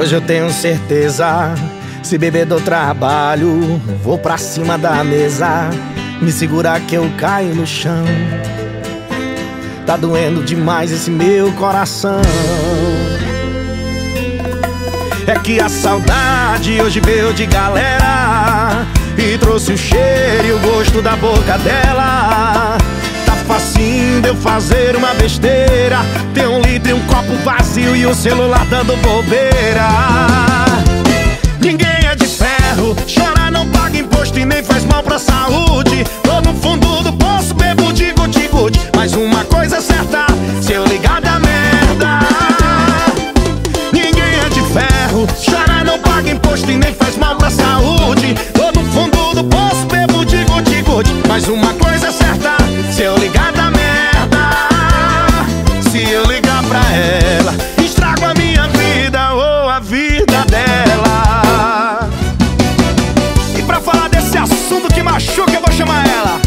Hoje eu tenho certeza. Se beber do trabalho, vou pra cima da mesa. Me segurar que eu caio no chão. Tá doendo demais esse meu coração. É que a saudade hoje veio de galera E trouxe o cheiro e o gosto da boca dela Tá facinho de eu fazer uma besteira Ter um um copo vazio e o celular dando bobeira. Ninguém é de ferro, chorar não paga imposto e nem faz mal pra saúde. Tô no fundo do poço, bebo de gude-gude Mas uma coisa é certa, se eu ligar da merda. Ninguém é de ferro, chorar não paga imposto e nem faz mal pra saúde vida dela. E pra falar desse assunto que machuca, eu vou chamar ela.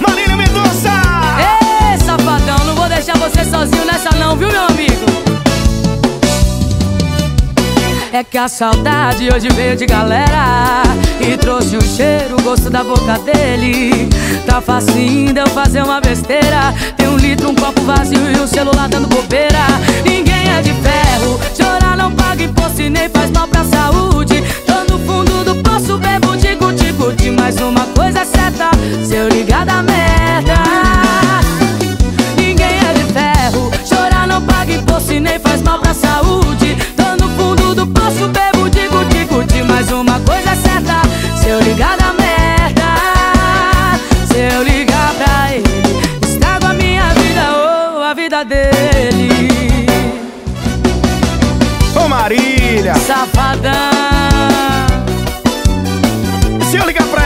Marília Mendonça! Ei, safadão, não vou deixar você sozinho nessa não, viu, meu amigo? É que a saudade hoje veio de galera E trouxe o cheiro, o gosto da boca dele. Tá facinho de eu fazer uma besteira. Tem um litro, um copo vazio e o celular dando bobeira. Ninguém é de ferro, eu ligar da merda. Ninguém é de ferro. Chorar não paga imposto e nem faz mal pra saúde. Tô no fundo do poço, bebo, digo, digo, de Mas uma coisa é certa. Se eu ligar da merda Se eu ligar pra ele Estrago a minha vida ou a vida dele. Ô Marília. Safadão. Se eu ligar pra